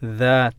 that